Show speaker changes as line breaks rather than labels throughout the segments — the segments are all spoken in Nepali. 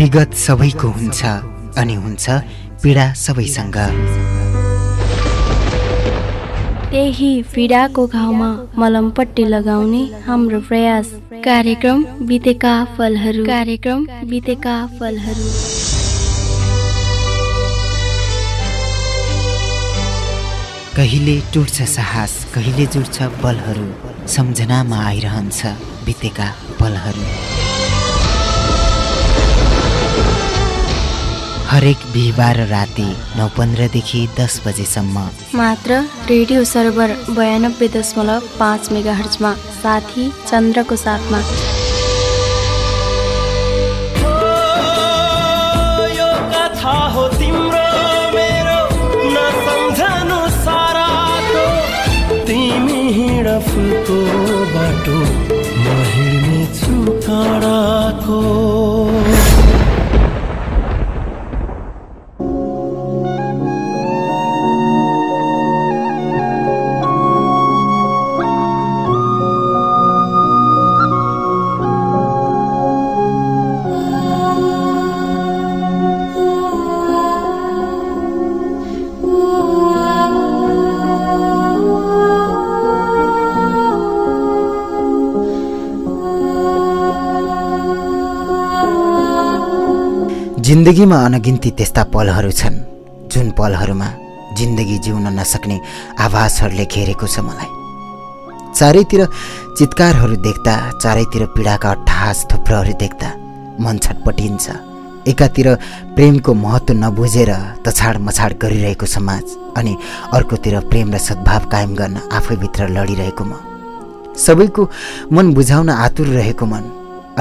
विगत सबैको हुन्छ अनि हुन्छ पीडा सबैसँग।
त्यही पीडाको घाउमा मलमपट्टि लगाउने हाम्रो प्रयास। कार्यक्रम बितेका फलहरू। कार्यक्रम बितेका फलहरू।
कहिले टुट्छ साहस कहिले जुट्छ बलहरू सम्झनामा आइरहन्छ बितेका पलहरू हरेक बिहिबार राति नौ पन्ध्रदेखि दस बजेसम्म।
मात्र रेडियो सर्भर बयानब्बे दशमलव पाँच मेगा हर्चमा साथी चन्द्रको साथमा।
फुलको बाटो म हिँड्नेछु काँडाको।
जिन्दगीमा अनगिन्ती त्यस्ता पलहरू छन् जुन पलहरूमा जिन्दगी जिउन नसक्ने आभासहरूले घेरेको छ मलाई। चारैतिर चितकारहरू देख्दा चारैतिर पीडाका अट्ठास थुप्रोहरू देख्दा मन छटपटिन्छ। एकातिर प्रेमको महत्त्व नबुझेर तछाड मछाड गरिरहेको समाज अनि अर्कोतिर प्रेम र सद्भाव कायम गर्न आफैभित्र लडिरहेको म। सबैको मन बुझाउन आतुर रहेको मन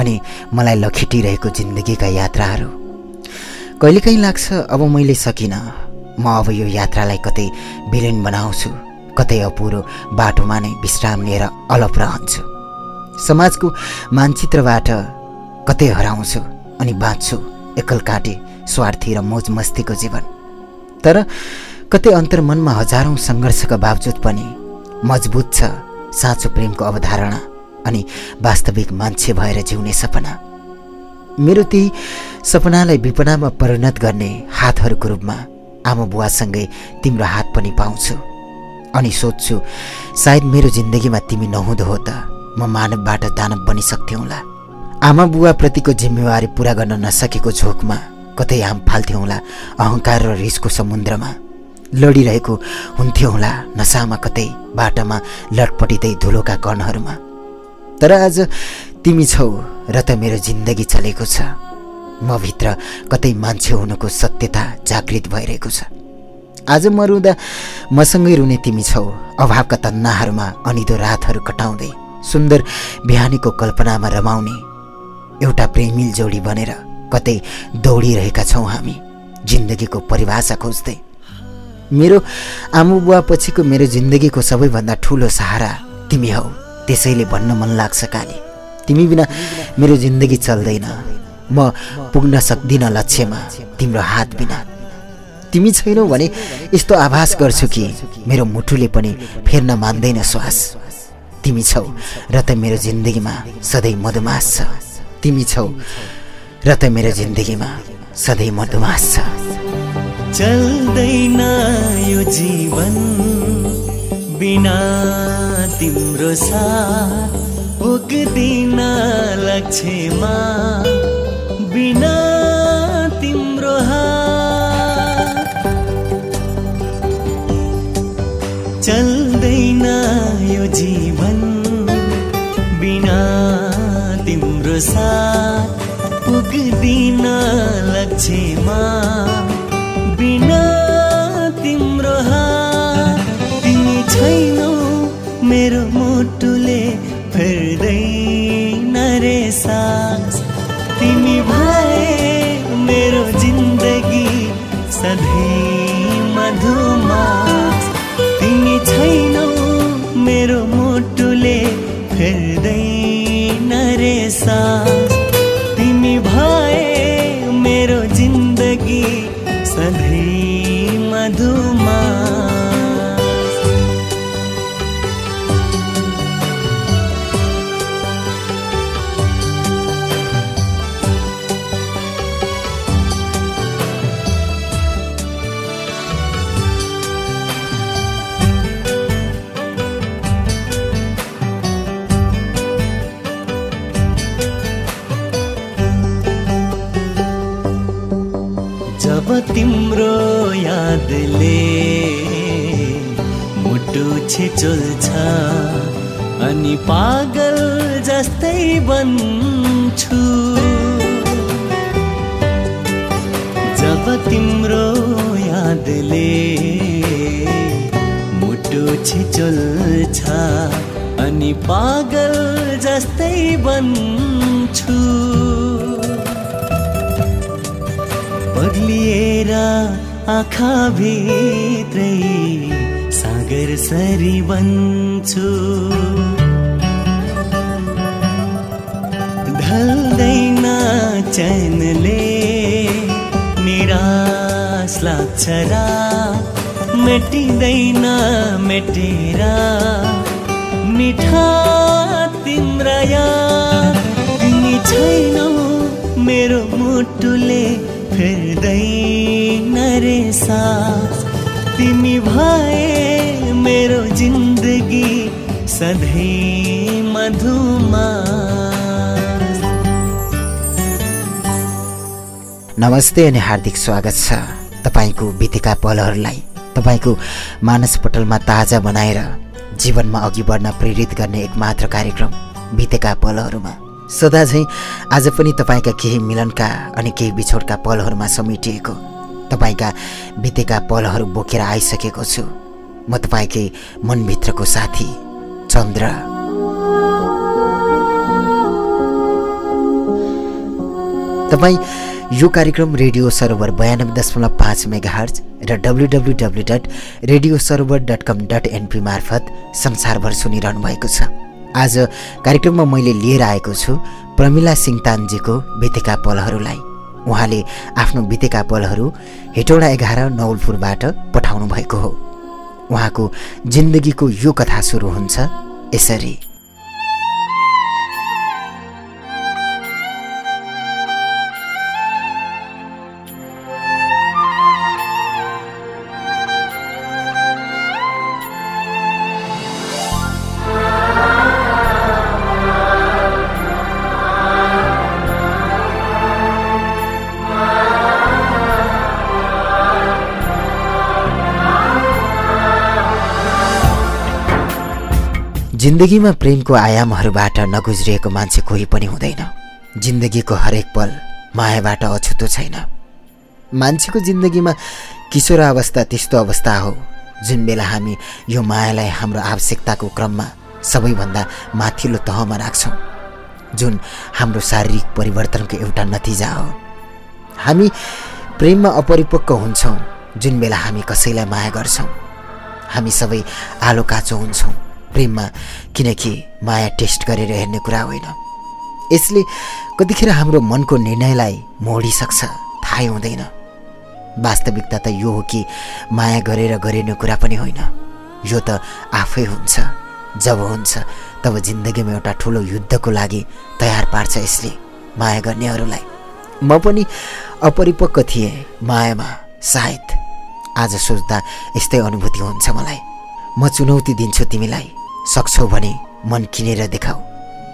अनि मलाई लखेटिरहेको जिन्दगीका यात्राहरू। कहिलेकाहीँ लाग्छ अब मैले सकिनँ। म अब यो यात्रालाई कतै विलिन बनाउँछु कतै अपुरो बाटोमा नै विश्राम लिएर अलप रहन्छु। समाजको मानचित्रबाट कतै हराउँछु अनि बाँच्छु एकल काटे स्वार्थी र मोज मस्तीको जीवन। तर कतै अन्तर्मनमा हजारौँ सङ्घर्षका बावजुद पनि मजबुत छ साँचो प्रेमको अवधारणा अनि वास्तविक मान्छे भएर जिउने सपना। मेरो त्यही सपनालाई विपनामा परिणत गर्ने हातहरूको रूपमा आमा बुवासँगै तिम्रो हात पनि पाउँछु। अनि सोध्छु सायद मेरो जिन्दगीमा तिमी नहुँदो हो त म मानवबाट दानव बनिसक्थ्यौँ होला आमा बुवाप्रतिको जिम्मेवारी पुरा गर्न नसकेको झोकमा कतै आम फाल्थ्यौँ होला अहङ्कार र रिसको समुद्रमा। लडिरहेको हुन्थ्यो होला नसामा कतै बाटामा लटपटिँदै धुलोका कणहरूमा तर आज तिमी छौ र त मेरो जिन्दगी चलेको छ। म भित्र कतै मान्छे हुनुको सत्यता जागृत भइरहेको छ। आज म रुँदा मसँगै रुने तिमी छौ। अभावका तन्नाहरूमा अनिदो रातहरू कटाउँदै सुन्दर बिहानीको कल्पनामा रमाउने एउटा प्रेमिल जोडी बनेर कतै दौडिरहेका छौँ हामी जिन्दगीको परिभाषा खोज्दै। मेरो आमु बुवा पछिको मेरो जिन्दगीको सबैभन्दा ठुलो सहारा तिमी हौ त्यसैले भन्न मन लाग्छ काली। तिमी बिना मेरो जिन्दगी चल्दैन। म पुग्न सक्दिनँ लक्ष्यमा तिम्रो हात बिना। तिमी छैनौ भने यस्तो आभास गर्छु कि मेरो मुटुले पनि फेर्न मान्दैन श्वास। तिमी छौ र त मेरो जिन्दगीमा सधैँ मधुमास छ। तिमी छौ र त मेरो जिन्दगीमा सधैँ मधुमास छ।
चल्दैन यो जीवन बिना तिम्रो साथ। पुग्दिन लक्ष्यमा छिचुल्छ अनि पागल जस्तै बन्छु। जब तिम्रो यादले मुटु छिचुल्छ अनि पागल जस्तै बन्छु। पग्लिएर आँखा भित्रै सागर सरी बन्छु। ढल्दैन चैनले निराश लाग्छ र मेटिँदैन मेटेर। मिठा तिम्रा याद तिमी छैनौ मेरो मुटुले फेर्दैन रे सास। तिमी भए मेरो जिन्दगी सधैँ मधुमा
नमस्ते अनि हार्दिक स्वागत छ तपाईँको बितेका पलहरूलाई। तपाईँको मानसपटलमा ताजा बनाएर जीवनमा अघि बढ्न प्रेरित गर्ने एक मात्र कार्यक्रम बितेका पलहरूमा। सदा झैँ आज पनि तपाईँका केही मिलनका अनि केही बिछोडका पलहरूमा समेटिएको तपाईँका बितेका पलहरू बोकेर आइसकेको छु। म तपाईँकै मनभित्रको साथी चन्द्र। तपाईँ यो कार्यक्रम रेडियो सरोवर बयानब्बे दशमलव पाँच मेगा हर्ज र W W dot radio Sarovar dot com dot N मार्फत संसारभर सुनिरहनु भएको छ। आज कार्यक्रममा मैले लिएर आएको छु प्रमिला सिङतानजीको बितेका पलहरूलाई। उहाँले आफ्नो बितेका पलहरू हेटौडा एघार नवलपुरबाट पठाउनु भएको हो। उहाँको जिन्दगीको यो कथा सुरु हुन्छ यसरी। जिन्दगीमा प्रेमको आयामहरूबाट नगुज्रिएको मान्छे कोही पनि हुँदैन। जिन्दगीको हरेक पल मायाबाट अछुतो छैन। मान्छेको जिन्दगीमा किशोर अवस्था त्यस्तो अवस्था हो जुन बेला हामी यो मायालाई हाम्रो आवश्यकताको क्रममा सबैभन्दा माथिल्लो तहमा राख्छौँ जुन हाम्रो शारीरिक परिवर्तनको एउटा नतिजा हो। हामी प्रेममा अपरिपक्व हुन्छौँ जुन बेला हामी कसैलाई माया गर्छौँ। हामी सबै आलो काँचो हुन्छौँ। प्रेममा किनकि माया टेस्ट गरेर हेर्ने कुरा होइन। यसले कतिखेर हाम्रो मनको निर्णयलाई मोडिसक्छ थाहै हुँदैन। वास्तविकता त यो हो कि माया गरेर गरिने कुरा पनि होइन। यो त आफै हुन्छ जब हुन्छ तब जिन्दगीमा एउटा ठुलो युद्धको लागि तयार पार्छ यसले माया गर्नेहरूलाई। म पनि अपरिपक्व थिएँ मायामा सायद। आज सोच्दा यस्तै अनुभूति हुन्छ मलाई। म चुनौती दिन्छु तिमीलाई। सक्छौ भने मन किनेर देखाऊ।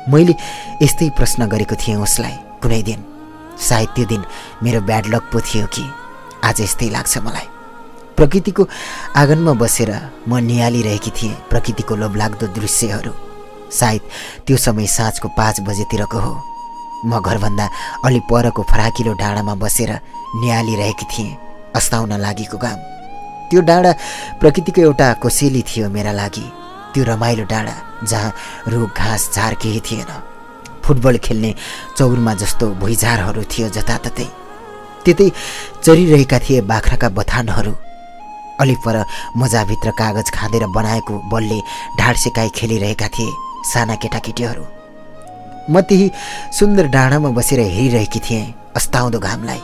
मैले यस्तै प्रश्न गरेको थिएँ उसलाई कुनै दिन। सायद त्यो दिन मेरो ब्याड लक पो थियो कि आज यस्तै लाग्छ मलाई। प्रकृतिको आँगनमा बसेर म निहालिरहेकी थिएँ प्रकृतिको लोभलाग्दो दृश्यहरू। सायद त्यो समय साँझको पाँच बजेतिरको हो। म घरभन्दा अलि परको फराकिलो डाँडामा बसेर निहालिरहेकी थिएँ। अस्ताउन लागेको घाम त्यो डाँडा प्रकृतिको एउटा कोसेली थियो मेरा लागि। त्यो रमाइलो डाँडा जहाँ रुख घाँस झार केही थिएन। फुटबल खेल्ने चौरमा जस्तो भुइँझारहरू थियो जताततै। त्यतै चरिरहेका थिए बाख्राका बथानहरू। अलि पर मजाभित्र कागज खाँदेर बनाएको बलले ढाड सिकाइ खेलिरहेका थिए साना केटाकेटीहरू। म त्यही सुन्दर डाँडामा बसेर हेरिरहेकी थिएँ अस्ताउँदो घामलाई।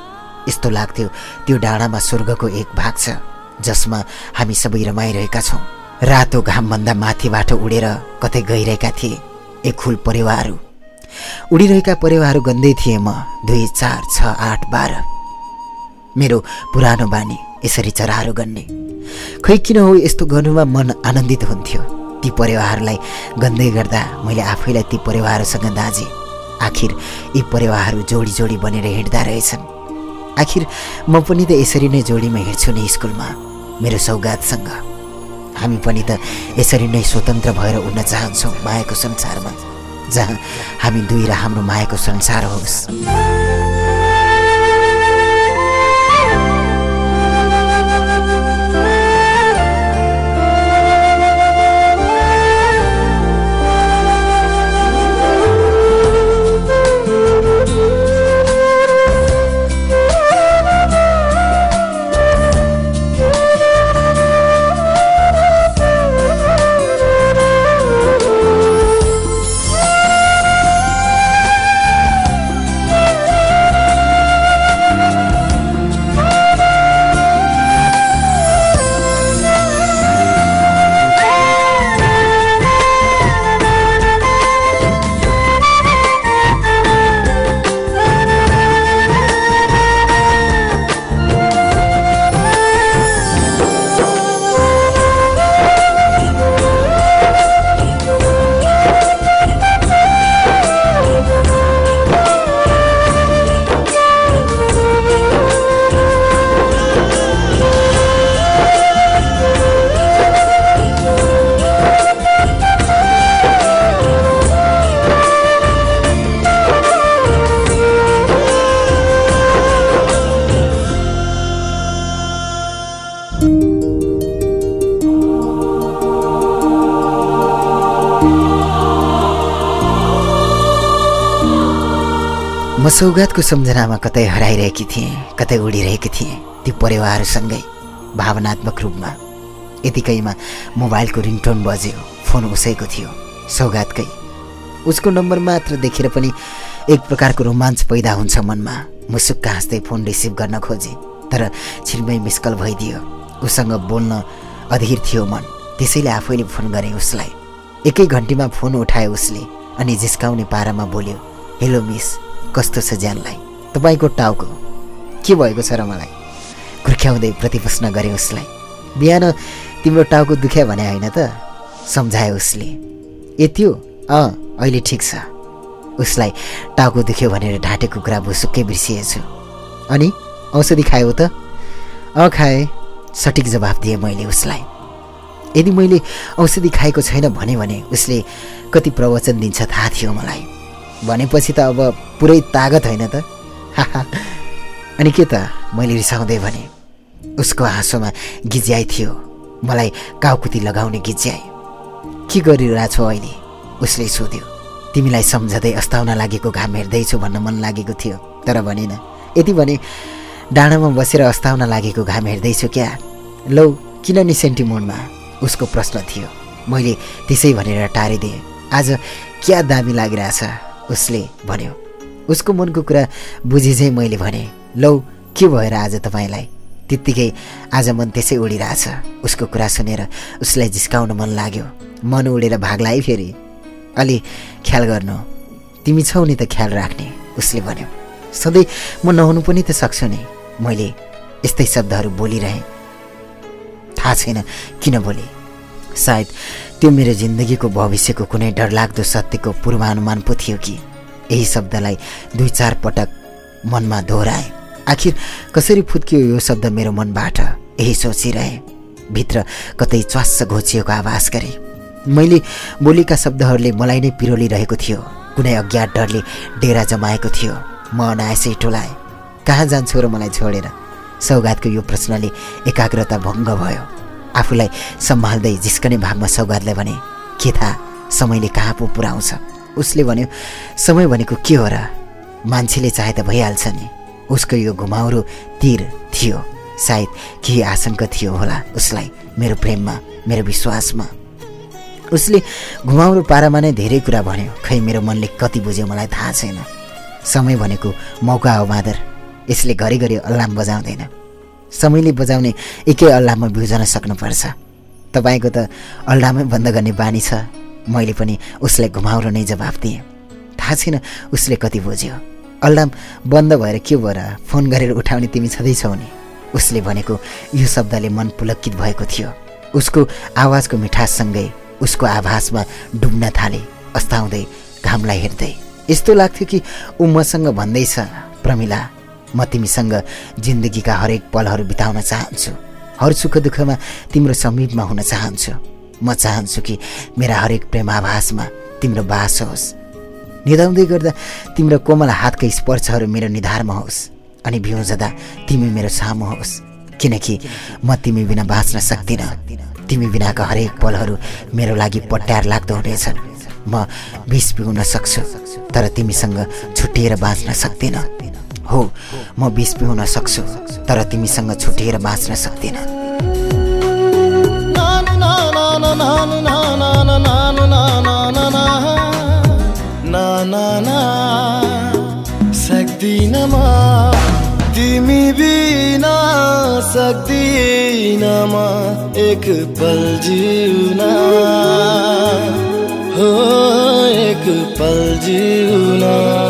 यस्तो लाग्थ्यो त्यो डाँडामा स्वर्गको एक भाग छ। जसमा हामी सबै रमाइरहेका छौँ। रातो घामभन्दा माथिबाट उडेर कतै गइरहेका थिए एक फुल परेवाहरू। उडिरहेका परेवाहरू गन्दै थिएँ म दुई चार छ आठ बाह्र। मेरो पुरानो बानी यसरी चराहरू गन्ने। खै किन हो यस्तो गर्नुमा मन आनन्दित हुन्थ्यो? ती परेवाहरूलाई गन्दै गर्दा मैले आफैलाई ती परेवाहरूसँग दाजेँ। आखिर यी परेवाहरू जोडी जोडी बनेर हिँड्दा रहेछन्। आखिर म पनि त यसरी नै जोडीमा हिँड्छु नि स्कुलमा। मेरो सौगातसँग। हामी पनि त यसरी नै स्वतन्त्र भएर उड्न चाहन्छौँ मायाको संसारमा जहाँ हामी दुई र हाम्रो मायाको संसार होस्। सौगातको सम्झनामा कतै हराइरहेकी थिएँ कतै उडिरहेकी थिएँ। त्यो परिवारसँगै भावनात्मक रूपमा। यतिकैमा मोबाइलको रिङटोन बज्यो फोन उसैको थियो सौगातकै। उसको नम्बर मात्र देखेर पनि एक प्रकारको रोमाञ्च पैदा हुन्छ मनमा। मुसुक्क हाँस्दै फोन रिसिभ गर्न खोजेँ तर छिर्मै मिसकल भइदियो। उसँग बोल्न अधीर थियो मन। त्यसैले आफैले फोन गरेँ उसलाई। एकै घन्टीमा फोन उठायो उसले अनि जिस्काउने पारामा बोल्यो हेलो मिस कस्तो छ ज्यानलाई तपाईँको टाउको के भएको छ र मलाई? खुर्ख्याउँदै प्रतिप्रश्न गरे उसलाई। बिहान तिम्रो टाउको दुख्या भने होइन त? सम्झायो उसले। यति हो? अँ अहिले ठिक छ। उसलाई टाउको दुख्यो भनेर ढाँटेको कुरा भुसुक्कै बिर्सिएछु। अनि औषधि खायो त? अँ खाएँ। सठिक जवाफ दिएँ मैले उसलाई। यदि मैले औषधि खाएको छैन भने उसले कति प्रवचन दिन्छ थाहा थियो मलाई। भनेपछि त अब पुरै तागत होइन त। अनि के त मैले रिसाउँदै भने उसको हाँसोमा गिज्याइ थियो। मलाई काउकुती लगाउने गिज्याए के गरिरहेछौ अहिले? उसले सोध्यो। तिमीलाई सम्झँदै अस्ताउन लागेको घाम हेर्दैछु भन्न मन लागेको थियो तर भनिन। यति भने डाँडामा बसेर अस्ताउन लागेको घाम हेर्दैछु क्या? लौ किन नि सेन्टिमोडमा उसको प्रश्न थियो। मैले त्यसै भनेर टारिदिएँ। आज क्या दामी लागिरहेछ? उसले भन्यो उसको मनको कुरा बुझे चाहिँ मैले भने लौ के भएर आज तपाईँलाई? त्यत्तिकै आज मन त्यसै उडिरहेछ उसको कुरा सुनेर उसलाई जिस्काउन मन लाग्यो। मन उडेर भाग फेरि। अलि ख्याल गर्नु। तिमी छौ नि त ख्याल राख्ने उसले भन्यो सधैँ म नहुनु पनि त सक्छु नि। मैले यस्तै शब्दहरू बोलिरहेँ। थाहा छैन किन बोले? सायद त्यो मेरो जिन्दगीको भविष्यको कुनै डरलाग्दो सत्यको पूर्वानुमान पो थियो कि। यही शब्दलाई दुई चार पटक मनमा दोहोऱ्याए। आखिर कसरी फुत्कियो यो शब्द मेरो मनबाट? यही सोचिरहे। भित्र कतै च्वास्स घोचिएको आवाज गरे। मैले बोलेका शब्दहरूले मलाई नै पिरोलिरहेको थियो। कुनै अज्ञात डरले डेरा जमाएको थियो। म अनायसै टोलाएँ। कहाँ जान्छु र मलाई छोडेर? सौगातको यो प्रश्नले एकाग्रता भङ्ग भयो। आफूलाई सम्हाल्दै जिस्कने भावमा सौगातलाई भने के थाहा समयले कहाँ पो पुऱ्याउँछ? उसले भन्यो समय भनेको के हो र? मान्छेले चाहे त भइहाल्छ नि। उसको यो घुमाउरो तिर थियो। सायद केही आशंका थियो होला उसलाई मेरो प्रेममा मेरो विश्वासमा। उसले घुमाउरो पारामा नै धेरै कुरा भन्यो। खै मेरो मनले कति बुझ्यो मलाई थाहा छैन। समय भनेको मौका हो मादर। यसले घरिघरि अलार्म बजाउँदैन। समयले बजाउने एकै अल्लाहमा बुझाउन सक्नुपर्छ। तपाईँको त अल्लाहमै बन्द गर्ने बानी छ। मैले पनि उसलाई घुमाउरो नै जवाफ दिएँ। थाहा छैन उसले कति बुझ्यो। अल्लाम बन्द भएर के भएर फोन गरेर उठाउने तिमी छँदैछौ नि? उसले भनेको यो शब्दले मन पुलकित भएको थियो। उसको आवाजको मिठाससँगै उसको आभासमा डुब्न थाले अस्ताउँदै घामलाई हेर्दै। यस्तो लाग्थ्यो कि ऊ मसँग भन्दैछ प्रमिला म तिमीसँग जिन्दगीका हरेक पलहरू बिताउन चाहन्छु। हर सुख दुःखमा तिम्रो समीपमा हुन चाहन्छु। म चाहन्छु कि मेरा हरेक प्रेमाभासमा तिम्रो बास होस्। निधाउँदै गर्दा तिम्रो कोमल हातका स्पर्शहरू मेरो निधारमा होस् अनि जाँदा तिमी मेरो सामु होस्। किनकि म तिमी बिना बाँच्न सक्दिनँ। तिमी बिनाका हरेक पलहरू मेरो लागि पट्यार लाग्दो हुनेछन्। म विष पिउन सक्छु तर तिमीसँग छुट्टिएर बाँच्न सक्दिनँ। हो म विष पिउन सक्छु तर तिमीसँग छुट्टिएर बाँच्न सक्दिनँ।
सक्दिन म तिमी बिना सक्दिन म एक पल जिउन। हो एक पल जिउन।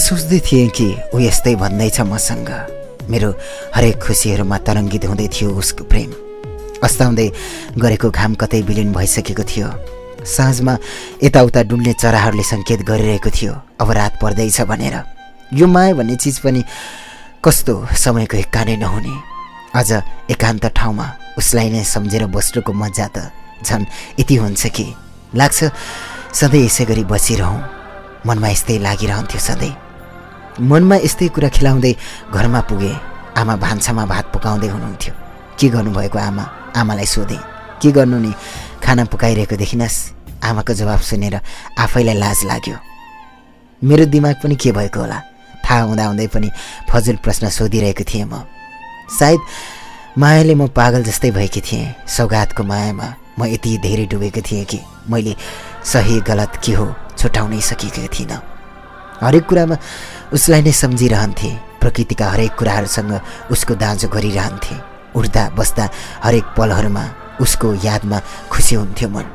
सोच्दै थिएँ कि ऊ यस्तै भन्दैछ मसँग। मेरो हरेक खुसीहरूमा तरङ्गित हुँदै थियो उसको प्रेम। अस्ताउँदै गरेको घाम कतै विलिन भइसकेको थियो। साँझमा यताउता डुल्ने चराहरूले सङ्केत गरिरहेको थियो अब रात पर्दैछ भनेर। यो माया भन्ने चिज पनि कस्तो समयको एक्का नै नहुने। अझ एकान्त ठाउँमा उसलाई नै सम्झेर बस्नुको मजा त झन् यति हुन्छ कि। लाग्छ सधैँ यसै गरी बसिरहँ। मनमा यस्तै लागिरहन्थ्यो सधैँ। मनमा यस्तै कुरा खिलाउँदै घरमा पुगे आमा भान्सामा भात पकाउँदै हुनुहुन्थ्यो। के गर्नुभएको आमा? आमालाई सोधेँ। के गर्नु नि? खाना पकाइरहेको देखिनस्? आमाको जवाब सुनेर आफैलाई लाज लाग्यो। मेरो दिमाग पनि के भएको होला? थाहा हुँदा हुँदै पनि फजुल प्रश्न सोधिरहेको थिएँ म। सायद मायाले म पागल जस्तै भएकी थिएँ। सौगातको मायामा म यति धेरै डुबेको थिएँ कि मैले सही गलत के हो छुट्याउनै सकेको थिइनँ। हरेक कुरामा उसलाई नै सम्झिरहन्थेँ। प्रकृतिका हरेक कुराहरूसँग उसको दाँजो गरिरहन्थेँ। उठ्दा बस्दा हरेक पलहरूमा उसको यादमा खुसी हुन्थ्यो मन।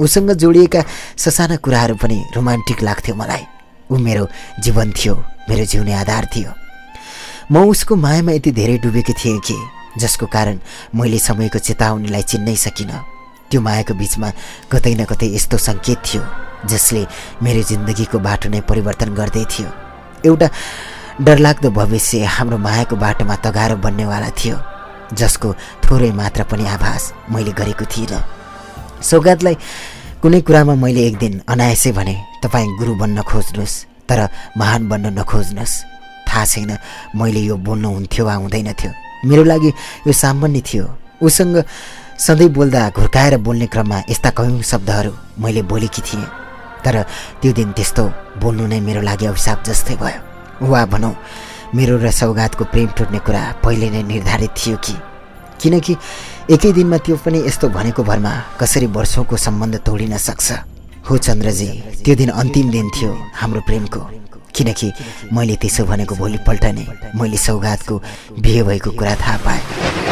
उसँग जोडिएका ससाना कुराहरू पनि रोमान्टिक लाग्थ्यो मलाई। ऊ मेरो जीवन थियो मेरो जिउने आधार थियो। म उसको मायामा यति धेरै डुबेको थिएँ कि जसको कारण मैले समयको चेतावनीलाई चिन्नै सकिनँ। त्यो मायाको बिचमा कतै न कतै यस्तो सङ्केत थियो जसले मेरो जिन्दगीको बाटो नै परिवर्तन गर्दै थियो। एउटा डरलाग्दो भविष्य हाम्रो मायाको बाटोमा तगारो बन्नेवाला थियो जसको थोरै मात्र पनि आभास मैले गरेको थिइनँ। सौगातलाई कुनै कुरामा मैले एक दिन अनायसै भने तपाईँ गुरु बन्न खोज्नुहोस् तर महान बन्न नखोज्नुहोस्। थाहा छैन मैले यो बोल्नु हुन्थ्यो वा हुँदैन थियो मेरो लागि यो सामान्य थियो। उसँग सधैँ बोल्दा घुर्काएर बोल्ने क्रममा यस्ता कयौँ शब्दहरू मैले बोलेकी थिएँ। तर त्यो दिन त्यस्तो बोल्नु नै मेरो लागि अभिशाप जस्तै भयो। वा भनौँ मेरो र सौगातको प्रेम टुट्ने कुरा पहिले नै निर्धारित थियो कि। किनकि एकै दिनमा त्यो पनि यस्तो भनेको भरमा कसरी वर्षौँको सम्बन्ध तोडिन सक्छ? हो चन्द्रजी त्यो दिन अन्तिम दिन थियो हाम्रो प्रेमको। किनकि मैले त्यसो भनेको भोलिपल्ट नै मैले सौगातको बिहे भएको कुरा थाहा पाएँ।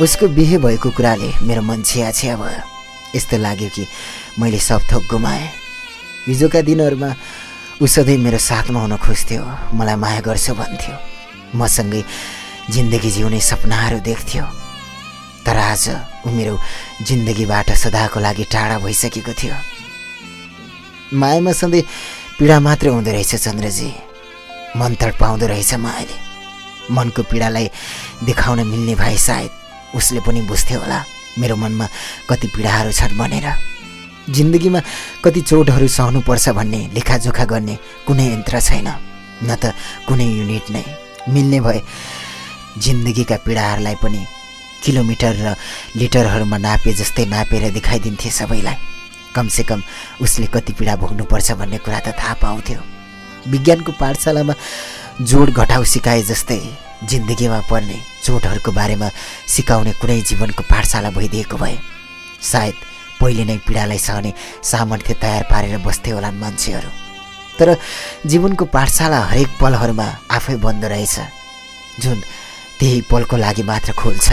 उसको बिहे भएको कुराले मेरो मन छिया छिया भयो। यस्तो लाग्यो कि मैले सब थोक गुमाएँ। हिजोका दिनहरूमा ऊ सधैँ मेरो साथमा हुन खोज्थ्यो मलाई माया गर्छ भन्थ्यो। मसँगै जिन्दगी जिउने सपनाहरू देख्थ्यो। तर आज ऊ मेरो जिन्दगीबाट सदाको लागि टाढा भइसकेको थियो। मायामा सधैँ पीडा मात्रै हुँदो रहेछ चन्द्रजी। मन तडपाउँदो रहेछ मायाले। मनको पीडालाई देखाउन मिल्ने भए सायद उसले पनि बुझ्थ्यो होला मेरो मनमा कति पीडाहरू छन् भनेर। जिन्दगीमा कति चोटहरू सहनुपर्छ भन्ने लेखाजोखा गर्ने कुनै यन्त्र छैन न त कुनै युनिट नै। मिल्ने भए जिन्दगीका पीडाहरूलाई पनि किलोमिटर र लिटरहरूमा नापे जस्तै नापेर देखाइदिन्थे सबैलाई। कमसेकम उसले कति पीडा भोग्नुपर्छ भन्ने कुरा त थाहा पाउँथ्यो। विज्ञानको पाठशालामा जोड घटाउ सिकाए जस्तै जिन्दगीमा पर्ने चोटहरूको बारेमा सिकाउने कुनै जीवनको पाठशाला भइदिएको भए सायद पहिले नै पीडालाई सहने सामर्थ्य तयार पारेर बस्थे होलान् मान्छेहरू। तर जीवनको पाठशाला हरेक पलहरूमा आफै बन्द रहेछ। जुन त्यही पलको लागि मात्र खोल्छ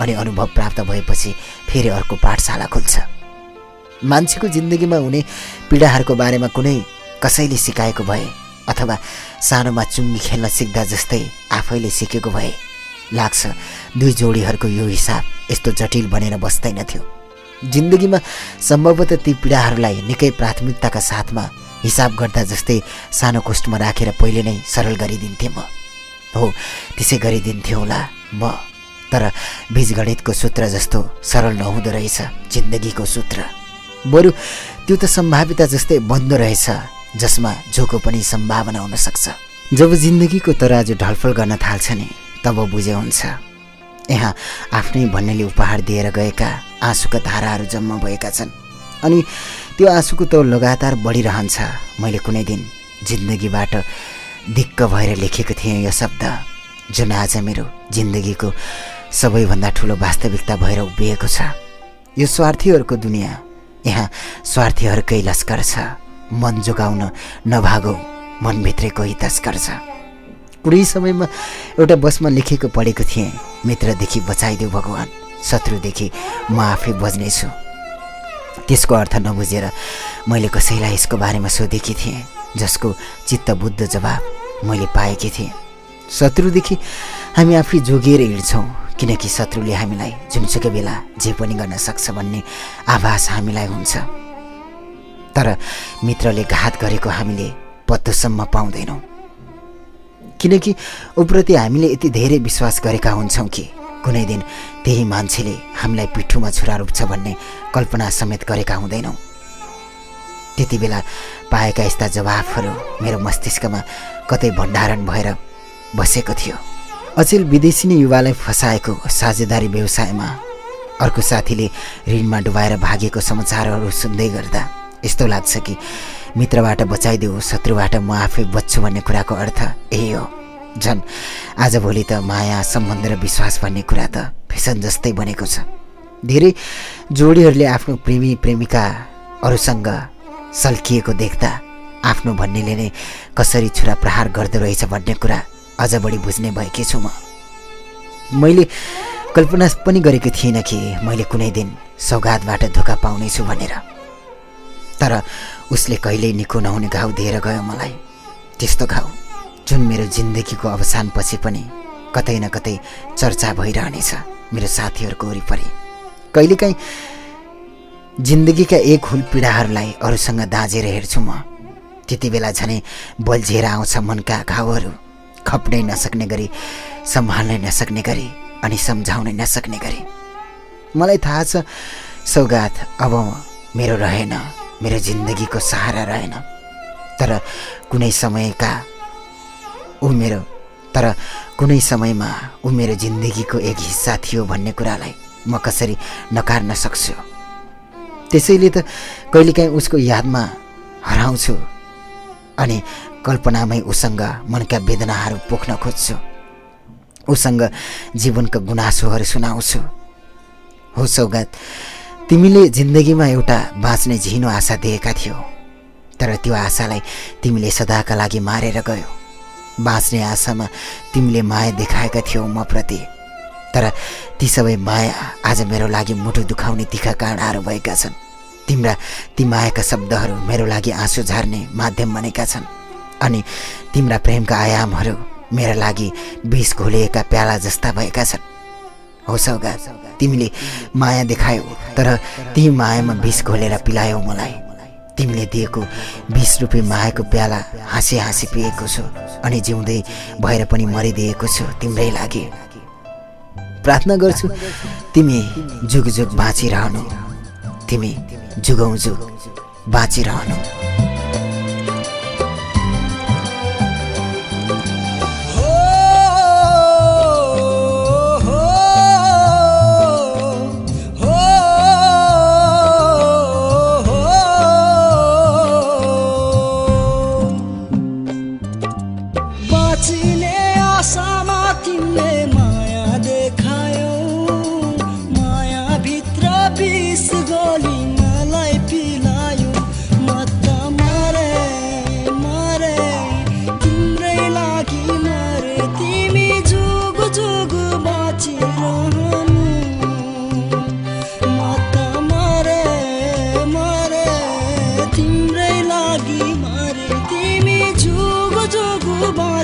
अनि अनुभव प्राप्त भएपछि फेरि अर्को पाठशाला खुल्छ। मान्छेको जिन्दगीमा हुने पीडाहरूको बारेमा कुनै कसैले सिकाएको भए अथवा सानोमा चुङ्गी खेल्न सिक्दा जस्तै आफैले सिकेको भए लाग्छ दुई जोडीहरूको यो हिसाब यस्तो जटिल बनेर बस्दैनथ्यो जिन्दगीमा सम्भवतः ती पीडाहरूलाई निकै प्राथमिकताका साथमा हिसाब गर्दा जस्तै सानो कोष्टमा राखेर पहिले नै सरल गरिदिन्थेँ म। हो त्यसै गरिदिन्थ्यो होला म। तर बीजगणितको सूत्र जस्तो सरल नहुँदो रहेछ जिन्दगीको सूत्र। बरु त्यो त सम्भाव्यता जस्तै बन्दो रहेछ। जसमा जोको पनि सम्भावना हुनसक्छ जब जिन्दगीको तराजु ढलफल गर्न थाल्छ नि तब बुझे हुन्छ। यहाँ आफ्नै भन्नेले उपहार दिएर गएका आँसुका धाराहरू जम्मा भएका छन्। अनि त्यो आँसुको तौल लगातार बढिरहन्छ। मैले कुनै दिन जिन्दगीबाट दिक्क भएर लेखेको थिएँ यो शब्द। जुन आज मेरो जिन्दगीको सबैभन्दा ठुलो वास्तविकता भएर उभिएको छ। यो स्वार्थीहरूको दुनियाँ। यहाँ स्वार्थीहरूकै लस्कर छ। मन जोगाउन नभागौ मनभित्रै कोही तस्कर छ कुनै समयमा एउटा बसमा लेखेको पढेको थिएँ मित्रदेखि बचाइदेऊ भगवान् शत्रुदेखि म आफै बज्नेछु। त्यसको अर्थ नबुझेर मैले कसैलाई यसको बारेमा सोधेकी थिएँ जसको चित्त बुद्ध जवाब मैले पाएकी थिएँ। शत्रुदेखि हामी आफै जोगिएर हिँड्छौँ किनकि शत्रुले हामीलाई जुनसुकै बेला जे पनि गर्न सक्छ भन्ने आभास हामीलाई हुन्छ। तर मित्रले घात गरेको हामीले पत्तोसम्म पाउँदैनौँ। किनकि उप्रति हामीले यति धेरै विश्वास गरेका हुन्छौँ कि कुनै दिन त्यही मान्छेले हामीलाई पिठोमा छुरा रोप्छ भन्ने कल्पना समेत गरेका हुँदैनौँ। त्यति बेला पाएका यस्ता जवाफहरू मेरो मस्तिष्कमा कतै भण्डारण भएर बसेको थियो। अचेल विदेशी नै युवालाई फसाएको साझेदारी व्यवसायमा अर्को साथीले ऋणमा डुबाएर भागेको समाचारहरू सुन्दै गर्दा यस्तो लाग्छ कि मित्रबाट बचाइदेऊ शत्रुबाट म आफै बच्छु भन्ने कुराको अर्थ यही हो। झन् आजभोलि त माया सम्बन्ध र विश्वास भन्ने कुरा त फेसन जस्तै बनेको छ। धेरै जोडीहरूले आफ्नो प्रेमी प्रेमिकाहरूसँग सल्किएको देख्दा आफ्नो भन्नेले नै कसरी छुरा प्रहार गर्दो रहेछ भन्ने कुरा अझ बढी बुझ्ने भएकी छु म। मैले कल्पना पनि गरेको थिइनँ कि मैले कुनै दिन सौगातबाट धोका पाउनेछु भनेर। तर उसले कहिल्यै निको नहुने घाउ दिएर गयो मलाई। त्यस्तो घाउ जुन मेरो जिन्दगीको अवसानपछि पनि कतै न कतै चर्चा भइरहनेछ मेरो साथीहरूको वरिपरि। कहिलेकाहीँ जिन्दगीका एक हुल पीडाहरूलाई अरूसँग दाँजेर हेर्छु म। त्यति बेला झनै बल्झिएर आउँछ मनका घाउहरू खप्नै नसक्ने गरी सम्हाल्नै नसक्ने गरी अनि सम्झाउनै नसक्ने गरी। मलाई थाहा छ सौगात अब मेरो रहेन। मेरो जिन्दगीको सहारा रहेन। तर कुनै समयका ऊ मेरो तर कुनै समयमा ऊ मेरो जिन्दगीको एक हिस्सा थियो भन्ने कुरालाई म कसरी नकार्न सक्छु? त्यसैले त कहिलेकाहीँ उसको यादमा हराउँछु अनि कल्पनामै उसँग मनका वेदनाहरू पोख्न खोज्छु। उसँग जीवनको गुनासोहरू सुनाउँछु। हो सौगात तिमीले जिन्दगीमा एउटा बाँच्ने झिनो आशा दिएका थियौ तर त्यो आशालाई तिमीले सदाका लागि मारेर गयो। बाँच्ने आशामा तिमीले माया देखाएका थियौ म प्रति तर ती सबै माया आज मेरो लागि मुटु दुखाउने तिखा काँडाहरू भएका छन्। तिम्रा ती मायाका शब्दहरू मेरो लागि आँसु झार्ने माध्यम बनेका छन् अनि तिम्रा प्रेमका आयामहरू मेरा लागि विष घोलिएका प्याला जस्ता भएका छन्। हो सौगा तिमीले माया देखायौ। तर ती मायामा विष घोलेर पिलायौ मलाई। तिमीले दिएको बिस रुपियाँ मायाको प्याला हाँसी हाँसी पिएको छु अनि जिउँदै भएर पनि मरिदिएको छु तिम्रै लागि। प्रार्थना गर्छु तिमी जुग जुग बाँचिरहनु। तिमी जुगौँ जुग बाँचिरहनु।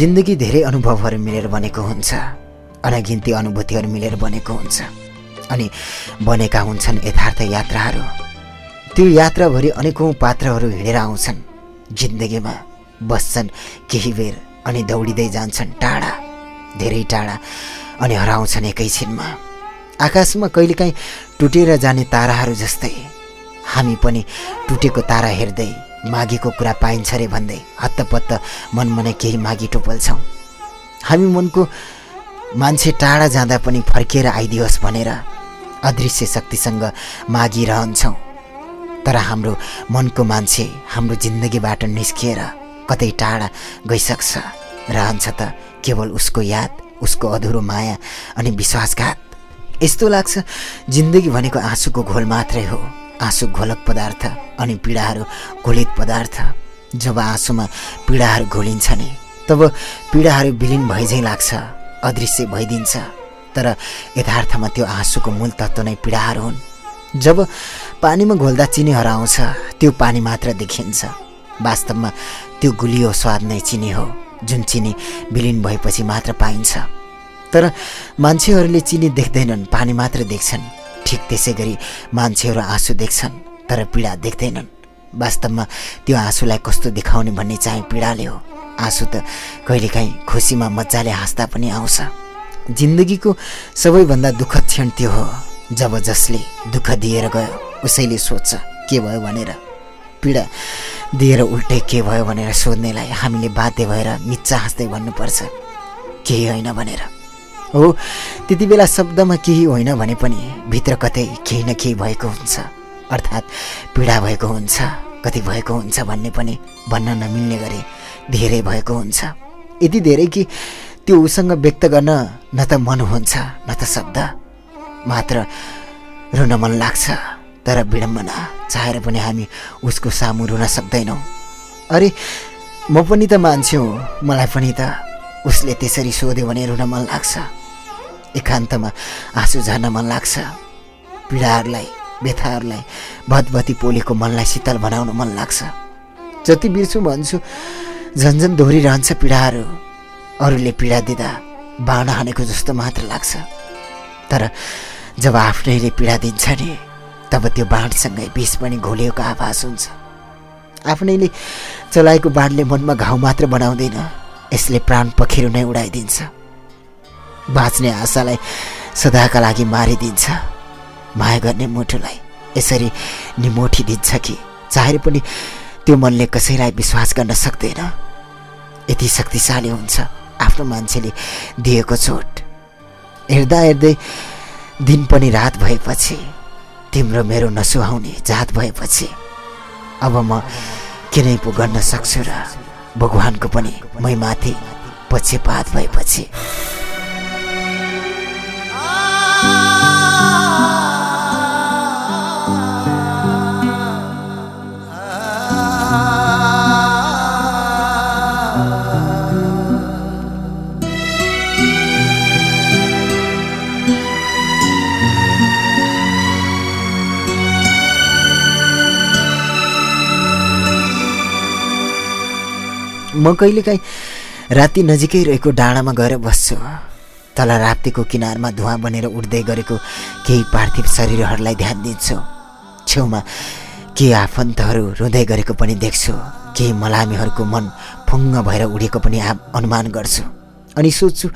जिन्दगी धेरै अनुभवहरू मिलेर बनेको हुन्छ। अनगिन्ती अनुभूतिहरू मिलेर बनेको हुन्छ। अनि बनेका हुन्छन् यथार्थ यात्राहरू। त्यो यात्राभरि अनेकौँ पात्रहरू हिँडेर आउँछन्। जिन्दगीमा बस्छन् केही बेर अनि दौडिँदै जान्छन् टाढा धेरै टाढा अनि हराउँछन् एकैछिनमा। आकाशमा कहिलेकाहीँ टुटेर जाने ताराहरू जस्तै। हामी पनि टुटेको तारा हेर्दै मागेको कुरा पाइन्छ रे भन्दै हत्तपत्त मनमनै केही मागी टोपल्छौँ। हामी मनको मान्छे टाढा जाँदा पनि फर्किएर आइदियोस् भनेर अदृश्य शक्तिसँग मागिरहन्छौँ। तर हाम्रो मनको मान्छे हाम्रो जिन्दगीबाट निस्किएर कतै टाढा गइसक्छ रहन्छ त केवल उसको याद उसको अधुरो माया अनि विश्वासघात। यस्तो लाग्छ जिन्दगी भनेको आँसुको घोल मात्रै हो। आँसु घोलक पदार्थ अनि पीडाहरू घोलित पदार्थ। जब आँसुमा पीडाहरू घोलिन्छ नि तब पीडाहरू विलिन भइझै लाग्छ अदृश्य भइदिन्छ तर यथार्थमा त्यो आँसुको मूल तत्त्व नै पीडाहरू हुन्। जब पानीमा घोल्दा चिनी हराउँछ त्यो पानी मात्र देखिन्छ। वास्तवमा त्यो गुलियो स्वाद नै चिनी हो जुन चिनी विलिन भएपछि मात्र पाइन्छ। तर मान्छेहरूले चिनी देख्दैनन् पानी मात्र देख्छन्। ठिक त्यसै गरी मान्छेहरू आँसु देख्छन् तर पीडा देख्दैनन्। वास्तवमा त्यो आँसुलाई कस्तो देखाउने भन्ने चाहिँ पीडाले हो। आँसु त कहिलेकाहीँ खुसीमा मजाले हाँस्दा पनि आउँछ। जिन्दगीको सबैभन्दा दुःखद क्षण त्यो हो जब जसले दुःख दिएर गयो उसैले सोध्छ के भयो भनेर? पीडा दिएर उल्टै के भयो? भनेर सोध्नेलाई हामीले बाध्य भएर मिच्चा हाँस्दै भन्नुपर्छ। केही होइन भनेर। हो त्यति बेला शब्दमा केही होइन भने पनि भित्र कतै केही न केही भएको हुन्छ। अर्थात् पीडा भएको हुन्छ कति भएको हुन्छ भन्ने पनि भन्न नमिल्ने गरी धेरै भएको हुन्छ। यति धेरै कि त्यो उसँग व्यक्त गर्न न त मन हुन्छ न त शब्द। मात्र रुन मन लाग्छ तर विडम्बना चाहेर पनि हामी उसको सामु रुन सक्दैनौँ। अरे म पनि त मान्छे हो मलाई पनि त उसले त्यसरी सोध्यो भने रुन मन लाग्छ। एकान्तमा आँसु झर्न मन लाग्छ। पीडाहरूलाई व्यथाहरूलाई भतभती पोलेको मनलाई शीतल बनाउन मन लाग्छ। जति बिर्छु भन्छु झन्झन दोहोरिरहन्छ पीडाहरू। अरूले पीडा दिँदा बाँडा हानेको जस्तो मात्र लाग्छ। तर जब आफ्नैले पीडा दिन्छ नि तब त्यो बाँडसँगै विष पनि घोलिएको आभास हुन्छ। आफ्नैले चलाएको बाँडले मनमा घाउ मात्र बनाउँदैन। यसले प्राण पखेरु नै उडाइदिन्छ। बाँच्ने आशालाई सदाका लागि मारिदिन्छ। माया गर्ने मुटुलाई यसरी निमोठिदिन्छ कि? चाहेर पनि त्यो मनले कसैलाई विश्वास गर्न सक्दैन। यति शक्तिशाली हुन्छ आफ्नो मान्छेले दिएको चोट। हेर्दा हेर्दै दिन पनि रात भएपछि तिम्रो मेरो नसुहाउने जात भएपछि अब म के पो गर्न सक्छु र भगवान्को पनि मै माथि पक्षपात भएपछि। म कहिलेकाहीँ राति नजिकै रहेको डाँडामा गएर बस्छु। तल राप्तीको किनारमा धुवा बनेर उड्दै गरेको केही पार्थिव शरीरहरूलाई ध्यान दिन्छु। छेउमा केही आफन्तहरू रुँदै गरेको पनि देख्छु। केही मलामीहरूको मन फुङ्ग भएर उडेको पनि अनुमान गर्छु। अनि सोध्छु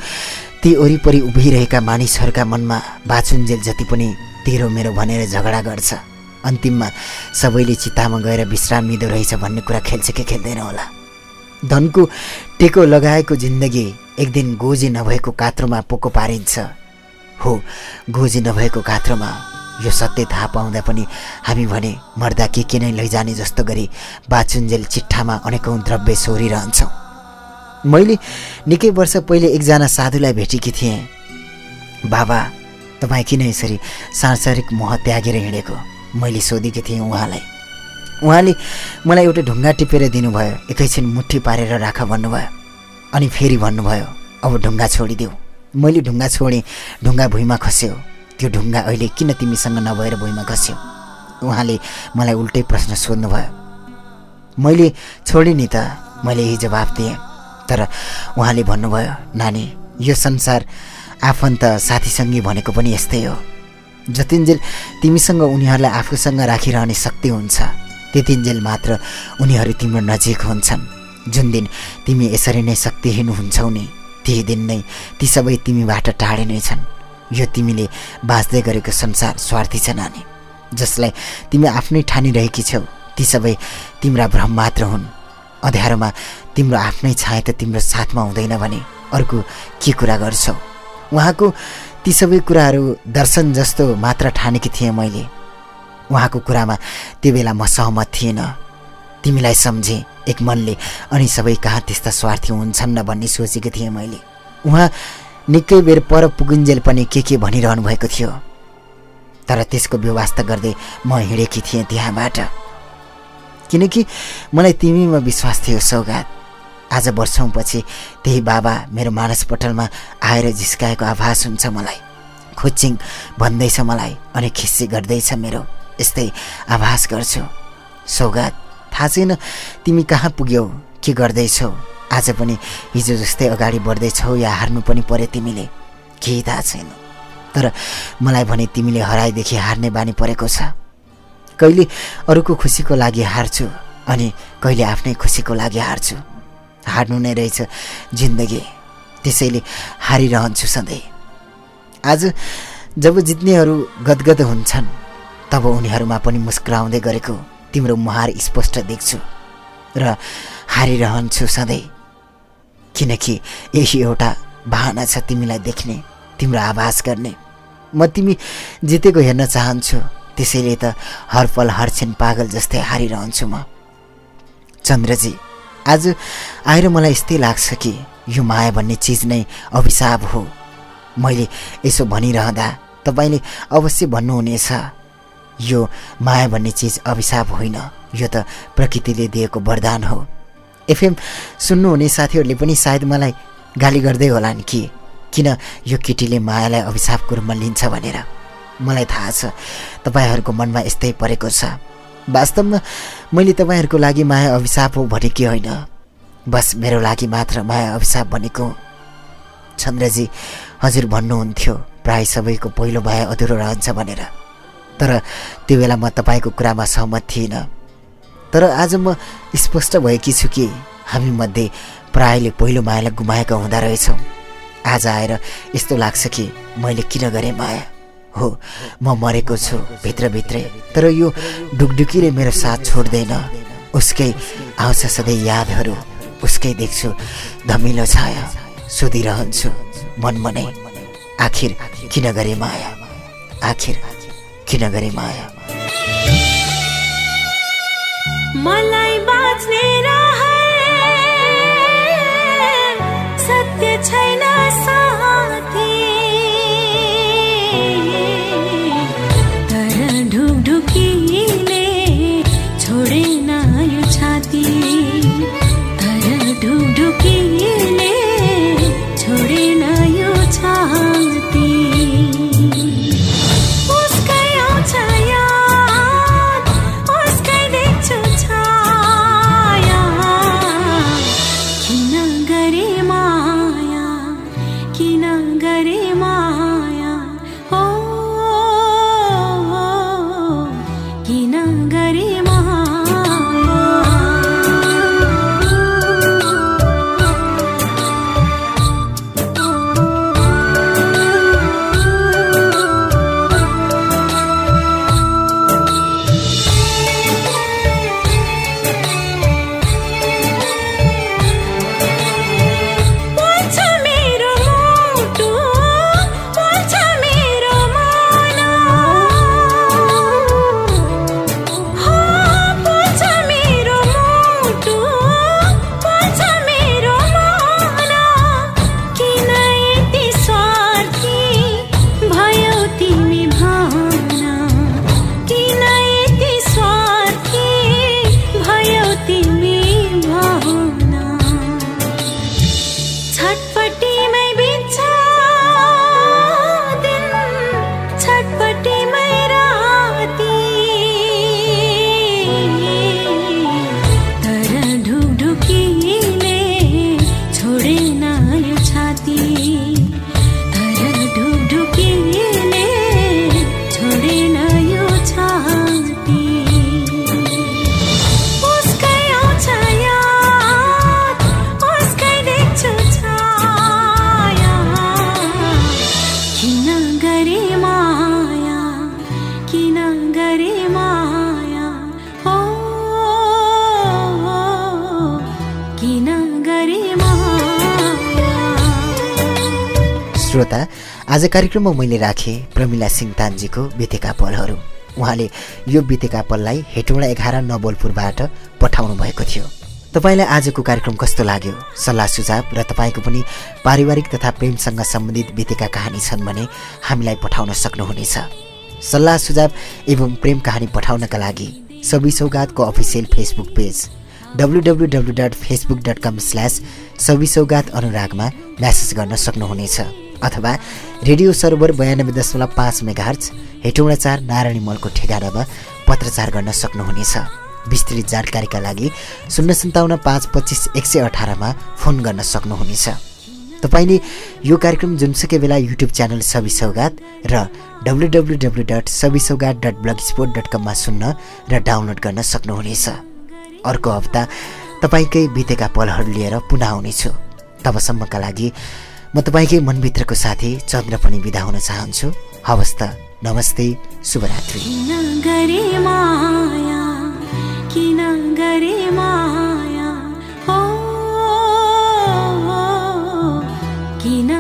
ती वरिपरि उभिरहेका मानिसहरूका मनमा बाचुन्जेल जति पनि तेरो मेरो भनेर झगडा गर्छ। अन्तिममा सबैले चितामा गएर विश्राम लिँदो रहेछ भन्ने कुरा खेल्छ कि खेल्दैन होला। धनको टेको लगाएको जिन्दगी एक दिन गोजी नभएको कात्रोमा पोको पारिन्छ। हो गोजी नभएको कात्रोमा यो सत्य थाहा पाउँदा पनि हामी भने मर्दा के के नै लैजाने जस्तो गरी बाचुन्जेल चिट्ठामा अनेकौँ द्रव्य सोरिरहन्छौँ। मैले निकै वर्ष पहिले एकजना साधुलाई भेटेकी थिएँ। बाबा तपाईँ किन यसरी सांसारिक मोह त्यागेर हिँडेको? मैले सोधेकी थिएँ उहाँलाई। उहाँले मलाई एउटा ढुङ्गा टिपेर दिनुभयो एकैछिन मुठी पारेर राख भन्नुभयो अनि फेरि भन्नुभयो अब ढुङ्गा छोडिदेऊ। मैले ढुङ्गा छोडेँ ढुङ्गा भुइँमा खस्यो। त्यो ढुङ्गा अहिले किन तिमीसँग नभएर भुइँमा खस्यो? उहाँले मलाई उल्टै प्रश्न सोध्नुभयो मैले छोडेँ नि त मैले यही जवाफ दिएँ। तर उहाँले भन्नुभयो नानी यो संसार आफन्त साथीसँगी भनेको पनि यस्तै हो। जतिन्जेल तिमीसँग उनीहरूलाई आफूसँग राखिरहने शक्ति हुन्छ त्यतिन्जेल मात्र उनीहरू तिम्रो नजिक हुन्छन्। जुन दिन तिमी यसरी नै शक्तिहीन हुन्छौ नि त्यही दिन नै ती सबै तिमीबाट टाढे नै छन्। यो तिमीले बाँच्दै गरेको संसार स्वार्थी छ नानी। जसलाई तिमी आफ्नै ठानिरहेकी छौ ती सबै तिम्रा भ्रम मात्र हुन्। अँध्यारोमा तिम्रो आफ्नै छाया त तिम्रो साथमा हुँदैन भने अर्को के कुरा गर्छौ? उहाँको ती सबै कुराहरू दर्शन जस्तो मात्र ठानेकी थिएँ मैले। उहाँको कुरामा त्यो बेला म सहमत थिएन। तिमीलाई सम्झेँ एक मनले अनि सबै कहाँ त्यस्ता स्वार्थी हुन्छन् न भन्ने सोचेको थिएँ मैले। उहाँ निकै बेर पर पुगुन्जेल पनि के के भनिरहनु भएको थियो। तर त्यसको व्यवस्था गर्दै म हिँडेकी थिएँ त्यहाँबाट। किनकि मलाई तिमीमा विश्वास थियो सौगात। आज वर्षौँपछि त्यही बाबा मेरो मानसपटलमा आएर जिस्काएको आभास हुन्छ मलाई। खुच्चिङ भन्दैछ मलाई अनि खिस्सी गर्दैछ मेरो। यस्तै आभास गर्छु। सौगात थाहा छैन तिमी कहाँ पुग्यौ के गर्दैछौ? आज पनि हिजो जस्तै अगाडि बढ्दैछौ या हार्नु पनि पर्यो तिमीले? केही थाहा छैन। तर मलाई भने तिमीले हराएदेखि हार्ने बानी परेको छ। कहिले अरूको खुसीको लागि हार्छु अनि कहिले आफ्नै खुसीको लागि हार्छु। हार्नु नै रहेछ जिन्दगी। त्यसैले हारिरहन्छु सधैँ। आज जब जित्नेहरू गदगद हुन्छन् तब उनीहरूमा पनि मुस्कुराउँदै गरेको तिम्रो मुहार स्पष्ट देख्छु र हारिरहन्छु सधैँ। किनकि यही एउटा बाहना छ तिमीलाई देख्ने तिम्रो आभास गर्ने। म तिमी जितेको हेर्न चाहन्छु त्यसैले त हर पल हर क्षण पागल जस्तै हारिरहन्छु म। चन्द्रजी आज आएर मलाई यस्तै लाग्छ कि यो माया भन्ने चिज नै अभिशाप हो। मैले यसो भनिरहँदा तपाईँले अवश्य भन्नुहुनेछ। यो माया भन्ने चिज अभिशाप होइन। यो त प्रकृतिले दिएको वरदान हो। एफएम सुन्नुहुने साथीहरूले पनि सायद मलाई गाली गर्दै होलान् कि किन यो केटीले मायालाई अभिशापको रूपमा लिन्छ भनेर। मलाई थाहा छ तपाईँहरूको मनमा यस्तै परेको छ। वास्तवमा मैले तपाईँहरूको लागि माया अभिशाप हो भनेकी होइन। बस मेरो लागि मात्र माया अभिशाप भनेको। चन्द्रजी हजुर भन्नुहुन्थ्यो प्राय सबैको पहिलो माया अधुरो रहन्छ भनेर। तर त्यो बेला म तपाईँको कुरामा सहमत थिइनँ तर आज म स्पष्ट भएकी छु कि हामीमध्ये प्रायले पहिलो मायालाई गुमाएका हुँदो रहेछौँ। आज आएर यस्तो लाग्छ कि मैले किन गरेँ माया? हो म मरेको छु भित्रभित्रै। तर यो ढुकढुकीले मेरो साथ छोड्दैन। उसकै आउँछ सधैँ यादहरू। उसकै देख्छु धमिलो छाया। सुधिरहन्छु मनमा नै आखिर किन गरे माया? आखिर किन गरे माया
मलाई
आज कार्यक्रममा मैले राखेँ प्रमिला सिंह तान्जीको बितेका पलहरू। उहाँले यो बितेका पललाई हेटौँडा एघार नवलपुरबाट पठाउनु भएको थियो। तपाईँलाई आजको कार्यक्रम कस्तो लाग्यो? सल्लाह सुझाव र तपाईँको पनि पारिवारिक तथा प्रेमसँग सम्बन्धित बितेका कहानी छन् भने हामीलाई पठाउन सक्नुहुनेछ। सल्लाह सुझाव एवं प्रेम कहानी पठाउनका लागि सबै सौगातको official Facebook page W W dot Facebook dot com slash सबै अनुरागमा म्यासेज गर्न सक्नुहुनेछ। अथवा रेडियो सर्भर बयानब्बे दशमलव पाँच मेगाहर्च हेटौँडा चार नारायणी मलको ठेगानामा पत्रचार गर्न सक्नुहुनेछ। विस्तृत जानकारीका लागि शून्य सन्ताउन्न पाँच पच्चिस एक सय अठारमा फोन गर्न सक्नुहुनेछ। तपाईँले यो कार्यक्रम जुनसुकै बेला युट्युब च्यानल सवि सौगात र W W W dot Sabi Saugat dot blog sport dot कममा सुन्न र डाउनलोड गर्न सक्नुहुनेछ। अर्को हप्ता तपाईँकै बितेका पलहरू लिएर पुनः आउनेछु। तबसम्मका लागि म तपाईँकै मनभित्रको साथी चन्द्र पनि बिदा हुन चाहन्छु। हवस् त नमस्ते शुभरात्रि।
किन